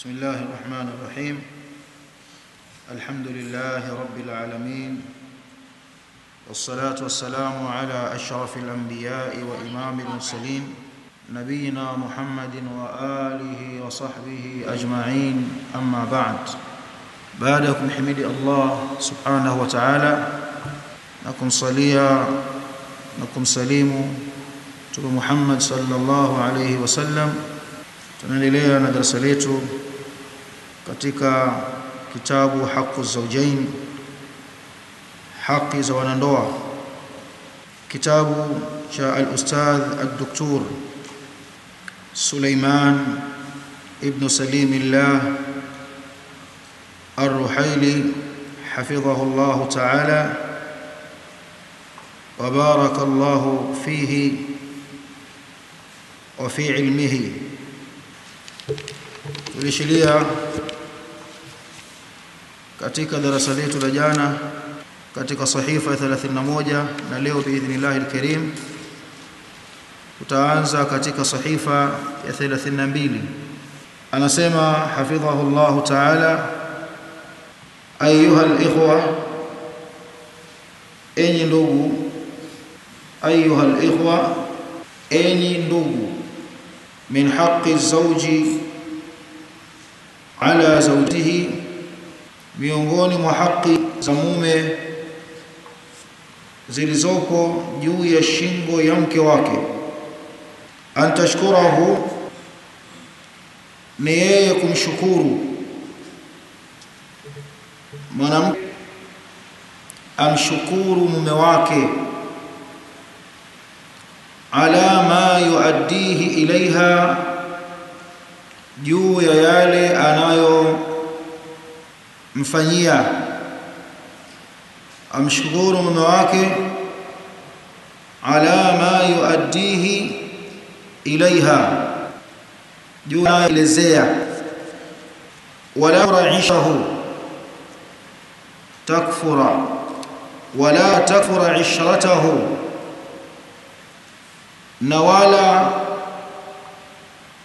بسم الله الرحمن الرحيم. الحمد لله رب العالمين والصلاة والسلام على أشرف الأنبياء وإمام المرسلين نبينا محمد وآله وصحبه أجمعين أما بعد. بعدكم حمد الله سبحانه وتعالى. نكم صليا نكم سليم. Mtume Muhammad sallallahu alayhi wasallam tunaendelea na darasa letu katika kitabu haqu zawjain haki za wanandoa kitabu cha al-ustadh ad-doktor Suleiman ibn Salimillah الرحيلي حفظه الله تعالى وبارك الله فيه وفي علمه tulishilia katika darasa letu la jana katika sahifa ya 31 na leo biidhnillah alkarim tutaanza katika sahifa ya 32 anasema hafidhahu Allah ta'ala ayuha alikhwa enyi ndugu ayuha alikhwa enyi ndugu min haqqi zawji ala zawjihi miongoni mwa haki za mume zilizopo juu ya shingo ya mke wake. Antashkurahu ni yeye kumshukuru mwanamke amshukuru mume wake ala ma yuaddihi ilaiha juu ya yale anayomfanyia amshukuru mume wake ala ma yuaddihi ilaiha juu anaelezea wala raishahu takfura wala takfura ishratahu na wala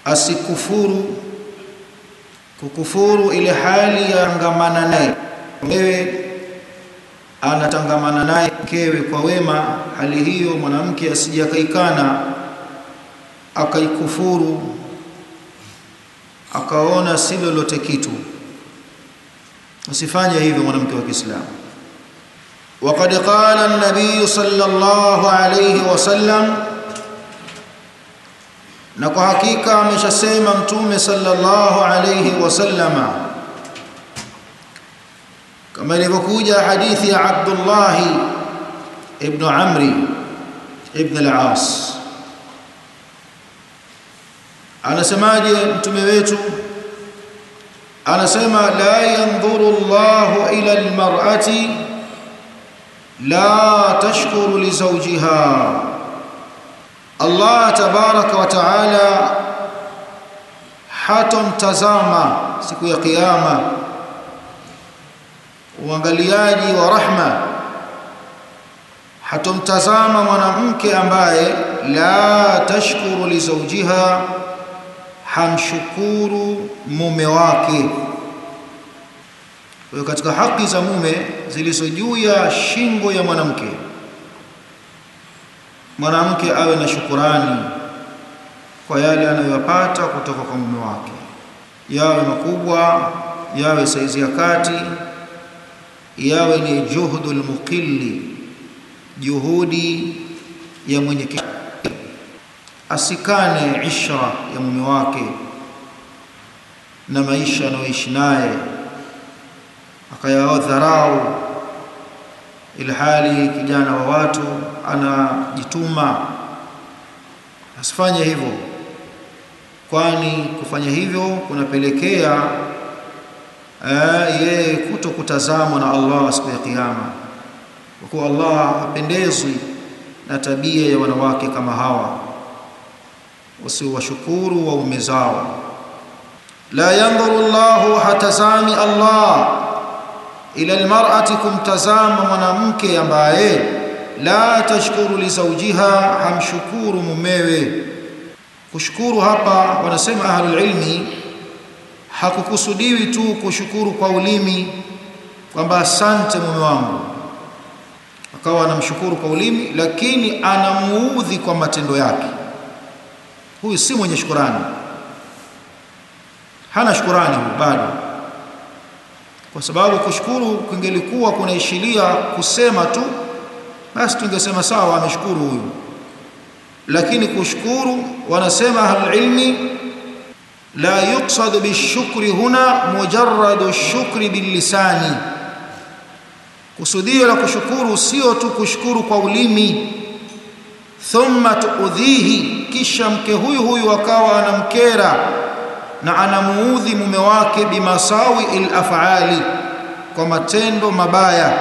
asikufuru kukufuru ile hali ya angamana naye mkewe anatangamana naye mkewe kwa wema, hali hiyo mwanamke asijakaikana akaikufuru akaona si lolote kitu. Usifanye hivyo mwanamke wa Kiislamu. Waqad qala an-nabiy sallallahu alayhi wasallam na kwa hakika ameshasema mtume sallallahu alayhi wasallama kama ilivyokuja hadithi ya Abdullah ibn Amri ibn al-As anasemaje mtume wetu anasema la yanzuru Allah ila al-mar'ati la tashkuru li zawjiha Allah tabaraka wa taala hatomtazama siku ya kiyama uangaliaji wa rahma hatomtazama mwanamke ambaye la tashkuru lizaujiha hamshukuru mume wake. Kwa katika haki za mume zilizo juu ya shingo ya mwanamke mwanamke awe na shukurani kwa yale anayoyapata kutoka kwa mume wake. Yawe makubwa yawe saizi ya kati yawe ni juhudul muqilli juhudi ya mwenye asikane ishra ya mume wake na maisha anayoishi naye akayadharau ilhali kijana wa watu anajituma. Asifanye hivyo kwani kufanya hivyo kunapelekea yeye kuto kutazamwa na Allah siku ya kiyama. Kwa kuwa Allah hapendezwi na tabia ya wanawake kama hawa. Wasiowashukuru waume zao. La yandhuru Allah hatazami Allah ila almar'ati kumtazama mwanamke ambaye la tashkuru li zawjiha hamshukuru mumewe. Kushukuru hapa wanasema ahlul ilmi hakukusudiwi tu kushukuru kwa ulimi kwamba asante mume wangu. Akawa anamshukuru kwa ulimi lakini anamuudhi kwa matendo yake. Huyu si mwenye shukurani. Hana shukurani bado kwa sababu kushukuru kungelikuwa kunaishilia kusema tu basi tungesema sawa ameshukuru huyu. Lakini kushukuru wanasema ahlulilmi la yuqsad bishukri huna mujarradu shukri billisani. Kusudio la kushukuru sio tu kushukuru kwa ulimi. Thumma tuudhihi kisha mke huyu huyu akawa anamkera na anamuudhi mume wake bimasawi alafali kwa matendo mabaya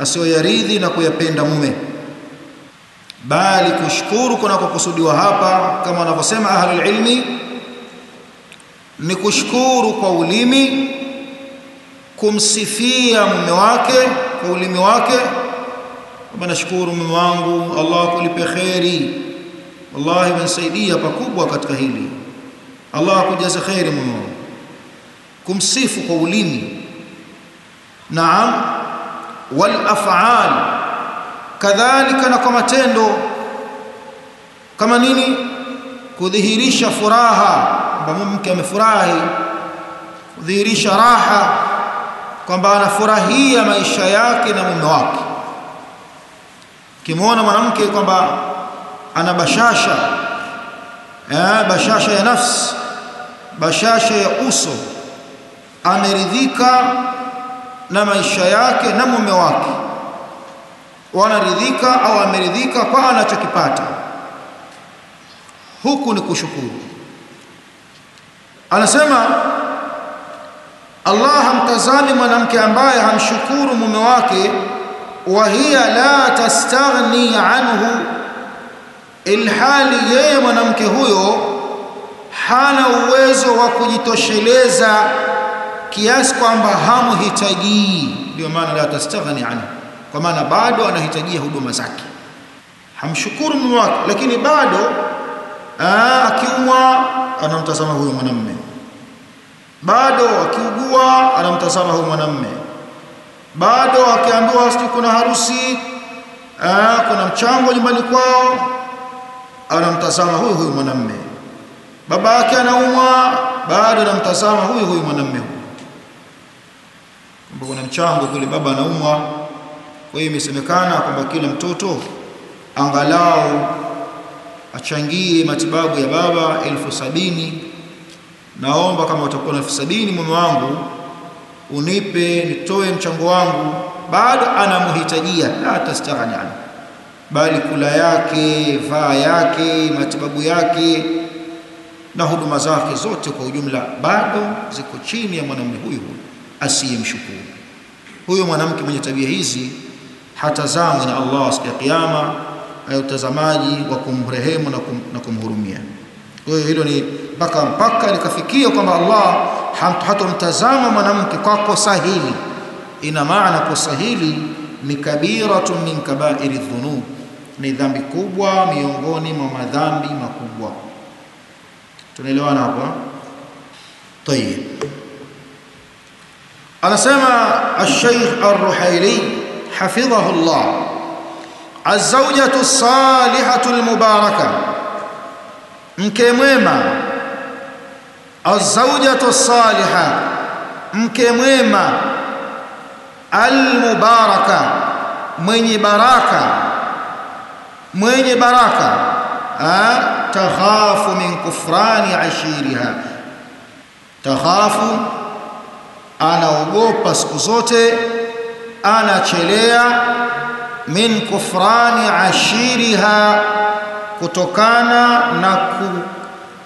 asiyoyaridhi na kuyapenda mume. Bali kushukuru kunakokusudiwa hapa kama wanavyosema ahlul ilmi ni kushukuru kwa ulimi kumsifia mume wake kwa ulimi wake. Kwamba nashukuru mume wangu Allah akulipe kheri. Wallahi umenisaidia pakubwa katika hili Allah akujaze kheri moyoni kumsifu kwa ulimi. Naam. Wal af'al. Kadhalika na kwa matendo. Kama nini? Kudhihirisha furaha. Kwamba mke amefurahi. Kudhihirisha raha. Kwamba anafurahia maisha yake na mume wake. Kimwona mwanamke kwamba ana bashasha bashasha ya nafsi bashasha ya uso ameridhika na maisha yake na mume wake. Wanaridhika au ameridhika kwa anachokipata. Huku ni kushukuru. Anasema Allah hamtazami mwanamke ambaye hamshukuru mume wake wa hiya la tastaghni anhu ilhali yeye mwanamke huyo hana uwezo wa kujitosheleza kiasi kwamba hamhitajii. ndio maana la tastaghni anhu kwa maana bado anahitajia huduma zake. Hamshukuru mume wake lakini bado akiumwa anamtazama huyo mwanamume bado akiugua anamtazama huyo mwanamume bado akiambiwa kuna harusi aa, kuna mchango nyumbani kwao anamtazama huyu huyu mwanamme. Baba yake anaumwa bado anamtazama huyu huyu mwanamume kwamba kuna mchango kule baba anaumwa. Kwa hiyo imesemekana kwamba kila mtoto angalau achangie matibabu ya baba elfu sabini. Naomba kama utakuwa na elfu sabini mume wangu unipe nitoe mchango wangu. Bado anamhitajia la tastaghni bali kula yake vaa yake matibabu yake na huduma zake zote kwa ujumla bado ziko chini ya mwanamume huyu asiyemshukuru. Huyo mwanamke mwenye tabia hizi hatazamwi na Allah siku ya kiyama ayo utazamaji wa kumrehemu na, kum, na kumhurumia. Kwa hiyo hilo ni mpaka mpaka likafikia kwamba Allah hatomtazama mwanamke kwa kosa hili. Ina maana kosa hili ni kabiratun min kabairi dhunub ni dhambi kubwa miongoni mwa madhambi makubwa tunaelewana hapo طيب anasema الشيخ الرحيلي حفظه الله الزوجة الصالحة المباركة mke mwema الزوجة الصالحة mke mwema almubaraka mwenye baraka mwenye baraka takhafu min kufrani ashiriha. Takhafu anaogopa siku zote anachelea min kufrani ashiriha kutokana na ku,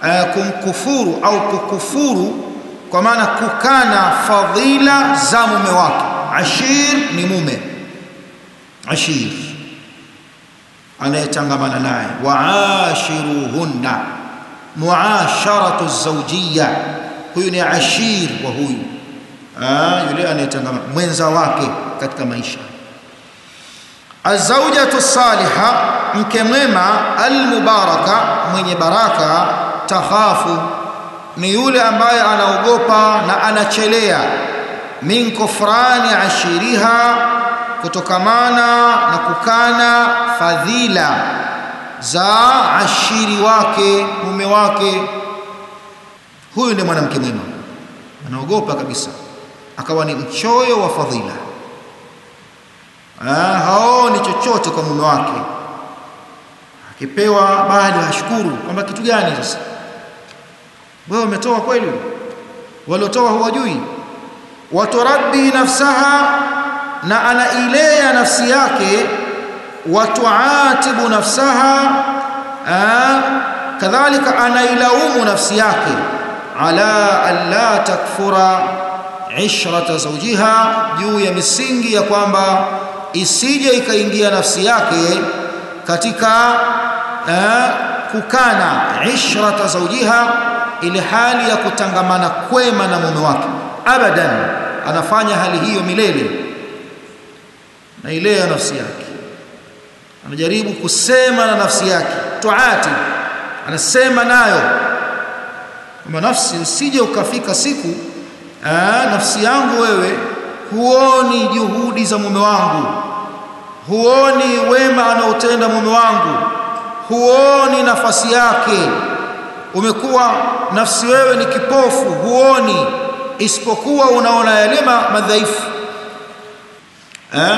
uh, kumkufuru au kukufuru kwa maana kukana fadhila za mume wake. Ashir ni mume. Ashir anayetangamana naye. Waashiruhunna. Muasharatu zawjiyya. Huyu ni ashir wa huyu. Ah yule anayetangamana mwenza wake katika maisha. Azawjatu saliha. Mke mwema almubaraka mwenye baraka takhafu. Ni yule ambaye anaogopa na anachelea. Min kufrani ashiriha kutokamana na kukana fadhila za ashiri wake mume wake. Huyu ndiye mwanamke mwema. Anaogopa kabisa. Akawa ni mchoyo wa fadhila. Haoni chochote kwa mume wake. Akipewa bado hashukuru kwamba kitu gani sasa. Wewe umetoa kweli? Waliotoa huwajui. Waturaddi nafsaha na anailea nafsi yake watuatibu nafsaha kadhalika anailaumu nafsi yake ala an la takfura ishrata zawjiha juu ya misingi ya kwamba isije ikaingia nafsi yake katika kukana ishrata zawjiha ile hali ya kutangamana kwema na mume wake. Abadan anafanya hali hiyo milele na ile ya nafsi yake. Anajaribu kusema na nafsi yake tuati anasema nayo. Kama nafsi usije ukafika siku aa, nafsi yangu wewe huoni juhudi za mume wangu. Huoni wema anaotenda mume wangu. Huoni nafasi yake. Umekuwa nafsi wewe ni kipofu huoni. Isipokuwa unaona yale madhaifu eh?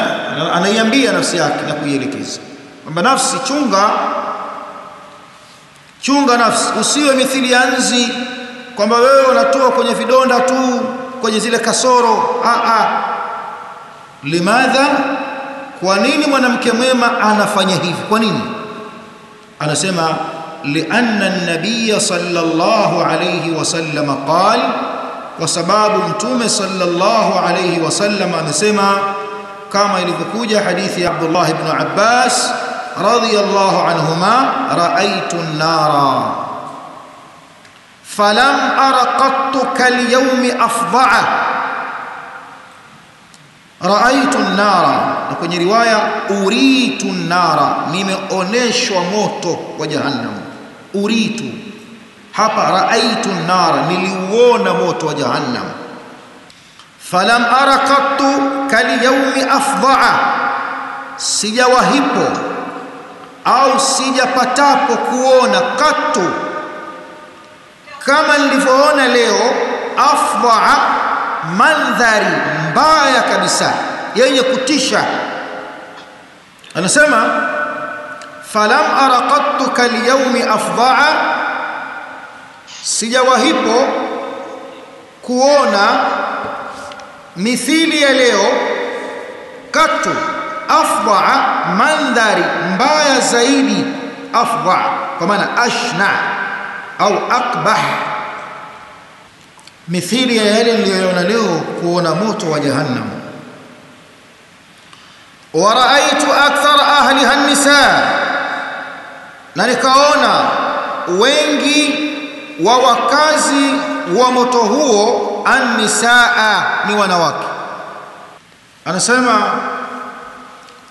Anaiambia nafsi yake na kuielekeza. Kwamba nafsi chunga. Chunga nafsi. Usiwe mithili ya nzi. Kwamba wewe unatua kwenye vidonda tu kwenye zile kasoro. A a. Limadha? Kwa nini mwanamke mwema anafanya hivi? Kwa nini? Anasema lianna an-nabiy sallallahu alayhi wasallam qal kwa sababu mtume sallallahu alayhi wasallam amesema kama ilivyokuja hadithi ya Abdullah ibn Abbas radhiyallahu anhuma raaitu an-nara falam ara qattu kal-yawmi afdha'a raaitu an-nara na kwenye riwaya uritu an-nara nimeoneshwa moto wa jahannam. Uritu hapa raaitu an-nara niliuona moto wa jahannam. Falam ara qattu kalyawmi afdha'a sijawahipo au sijapatapo kuona katu. Kama nilivyoona leo afdha'a mandhari mbaya kabisa yenye kutisha. Anasema falam ara qattu kalyawmi afdha'a sijawahipo kuona mithili ya leo katu afdha mandhari mbaya zaidi. Afdha kwa maana ashna au akbah. Mithili ya yale niliyoona leo kuona moto wa jahannam. Wa raaitu akthar ahliha an-nisa. Na nikaona wengi wa wakazi wa moto huo an-nisaa ni wanawake anasema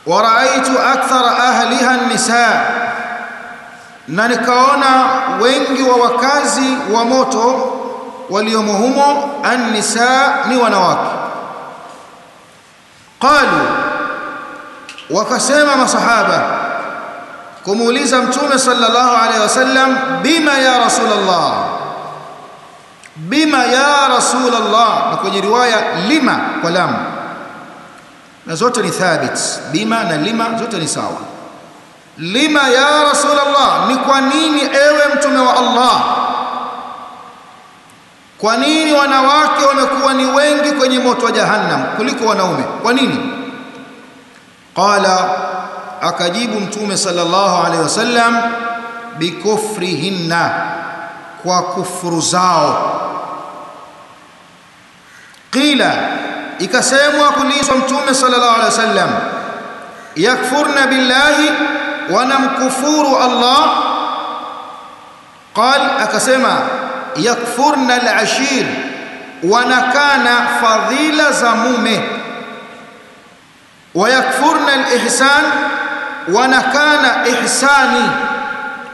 waraaitu akthara ahliha an-nisaa na nikaona wengi wa wakazi wa moto waliomo humo an-nisaa ni wanawake. Qalu wakasema masahaba kumuuliza mtume sallallahu alaihi wasallam bima ya rasulullah? Bima ya rasulullah. Na kwenye riwaya lima kwa lam na zote ni thabit bima na lima zote ni sawa. Lima ya rasulullah ni kwa nini ewe mtume wa Allah? Kwa nini wanawake wamekuwa ni wengi kwenye moto wa jahannam kuliko wanaume? Kwa nini? Qala akajibu mtume sallallahu alaihi wasallam bikufrihinna kwa kufuru zao. Qila ikasemwa kuulizwa mtume sallallahu alaihi wasallam yakfurna billahi wanamkufuru Allah. Qal akasema yakfurna alashir wanakana fadhila za mume. Wayakfurna alihsan wanakana ihsani.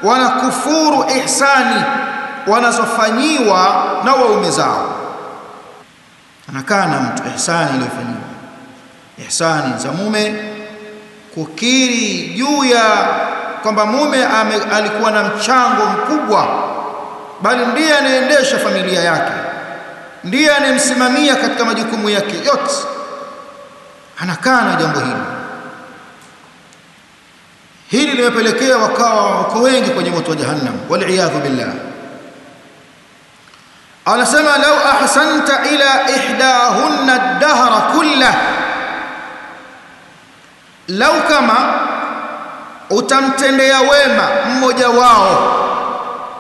Wanakufuru ihsani wanazofanyiwa na waume zao anakaa na mtu ihsani iliyofanyiwa ihsani za mume. Kukiri juu ya kwamba mume ame, alikuwa na mchango mkubwa bali ndiye anaendesha familia yake. Ndiye anayemsimamia katika majukumu yake yote. Anakaa na jambo hili. Hili limepelekea wakawa wako wengi kwenye moto wa jahannam waliyadhu billah anasema lau ahsanta ila ihdahunna dahra kullah. Lau kama utamtendea wema mmoja wao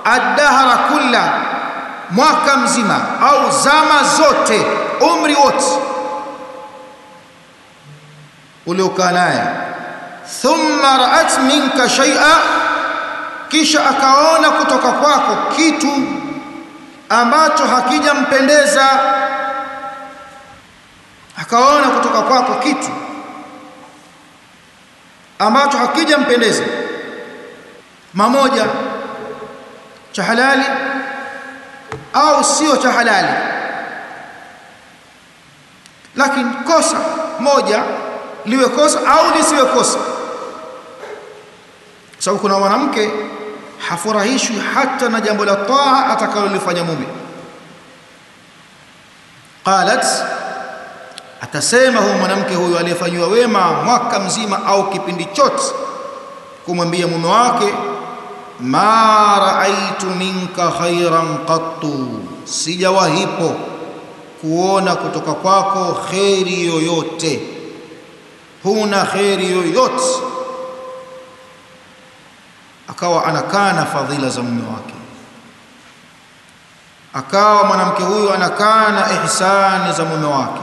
adahara kulla mwaka mzima au zama zote umri wote uliokaa naye. Thumma ra'at minka shay'a kisha akaona kutoka kwako kitu ambacho hakijampendeza. Akaona kutoka kwako kitu ambacho hakijampendeza. Mamoja cha halali au sio cha halali? Lakini kosa moja liwe kosa au lisiwe kosa. Sababu kuna mwanamke hafurahishwi hata na jambo la taa atakalolifanya mume qalat atasema huyu mwanamke huyu aliyefanyiwa wema mwaka mzima au kipindi chote kumwambia mume wake ma raaitu minka khairan qattu. Sijawahipo kuona kutoka kwako kheri yoyote. Huna kheri yoyote akawa anakaa na fadhila za mume wake. Akawa mwanamke huyu na ihsani za mume wake.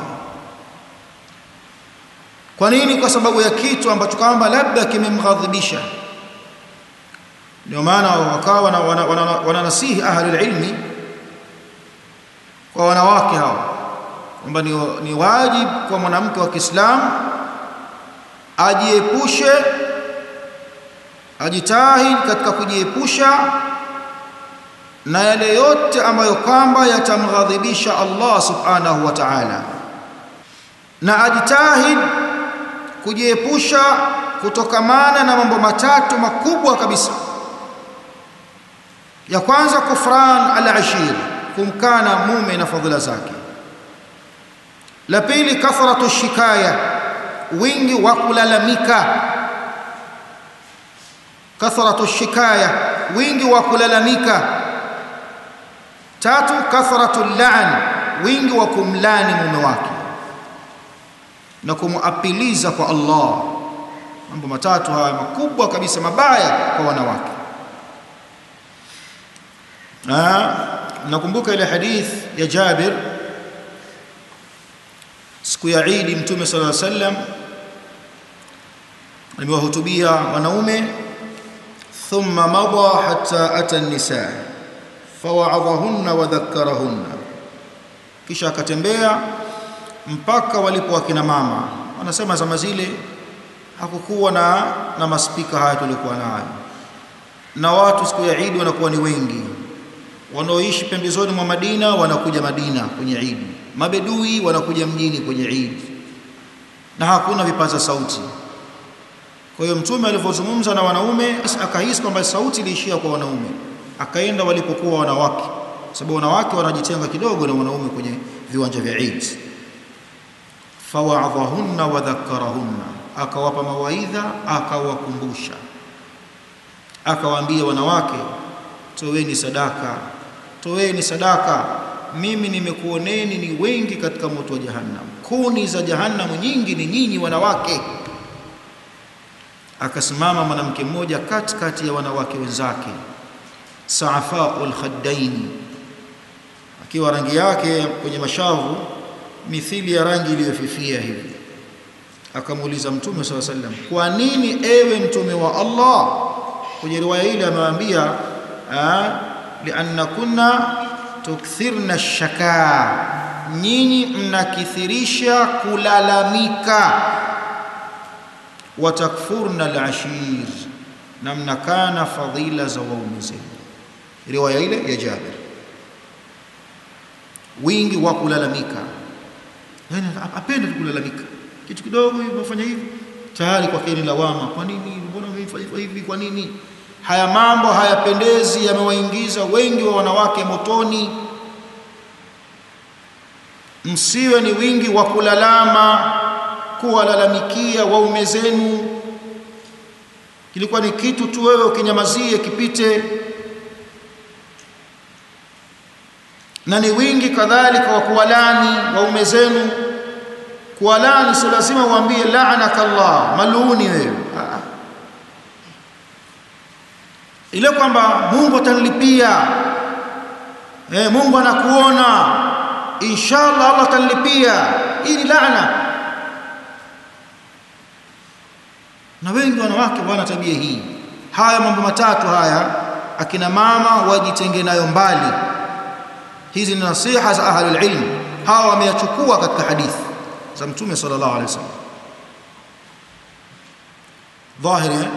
Kwa nini? Kwa sababu ya kitu ambacho kwamba labda kimemghadhibisha. Ndio maana wakawa wananasihi ahli ilmi kwa wanawake hao kwamba ni, ni wajibu kwa mwanamke wa Kiislamu ajiepushe ajitahidi katika kujiepusha na yale yote ambayo kwamba yatamghadhibisha Allah subhanahu wa ta'ala. Na ajitahid kujiepusha kutokamana na mambo matatu makubwa kabisa. Ya kwanza kufran al-ashir kumkana mume na fadhila zake. La pili kathratu shikaya wingi wa kulalamika kasratu shikaya wingi wa kulalamika. Tatu kasratu la'an wingi wa kumlani mume wake na kumapiliza kwa Allah. Mambo matatu haya makubwa kabisa mabaya kwa wanawake. Nakumbuka ile hadith ya Jabir siku ya Eid mtume sallallahu alaihi wasallam aliwahutubia wanaume mada hatta ata an-nisa fawa'adhahunna wa dhakkarahunna kisha akatembea mpaka walipo wakina mama. Wanasema zama zile hakukuwa na na maspika haya tulikuwa nayo. Na watu siku ya Eid wanakuwa ni wengi. Wanaoishi pembezoni mwa Madina wanakuja Madina kwenye Eid. Mabedui wanakuja mjini kwenye Eid. Na hakuna vipaza sauti kwa hiyo mtume alivyozungumza na wanaume akahisi kwamba sauti iliishia kwa wanaume. Akaenda walipokuwa wanawake. Sababu wanawake wanajitenga kidogo na wanaume kwenye viwanja vya Eid. Fawaadhahunna wa dhakarahunna. Akawapa mawaidha akawakumbusha. Akawaambia wanawake toweni sadaka. Toweni sadaka. Mimi nimekuoneni ni wengi katika moto wa jahannam. Kuni za jahannam nyingi ni nyinyi wanawake akasimama mwanamke mmoja katikati ya wanawake wenzake saafaul khaddain akiwa rangi yake kwenye mashavu mithili ya rangi iliyofifia hivi. Akamuuliza mtume saa sallam kwa nini ewe mtume wa Allah? Kwenye riwaya ile amewaambia lianna kunna tukthirna shaka nyinyi mnakithirisha kulalamika watakfurna alashir na mnakana fadhila za waume zenu. Riwaya ile ya Jabir. Wingi wa kulalamika. Yani apende kulalamika. Kitu kidogo hivi unafanya hivi. Tayari kwa kile lawama. Kwa nini? Mbona umefanya hivi? Kwa nini? Haya mambo hayapendezi yamewaingiza wengi wa wanawake motoni. Msiwe ni wingi wa kulalama kuwalalamikia waume zenu. Kilikuwa ni kitu tu wewe ukinyamazie kipite. Na ni wingi kadhalika wa kuwalani waume zenu. Kuwalani sio lazima uambie la'anaka Allah maluni wewe ile kwamba Mungu atanilipia eh Mungu anakuona. Inshallah Allah atanilipia hii ni laana na wengi wanawake wana tabia hii. Haya mambo matatu haya akina mama wajitenge nayo mbali. Hizi ni nasiha za ahlul ilm. Hawa wameyachukua katika hadithi za mtume sallallahu alaihi wasallam. Dhahiri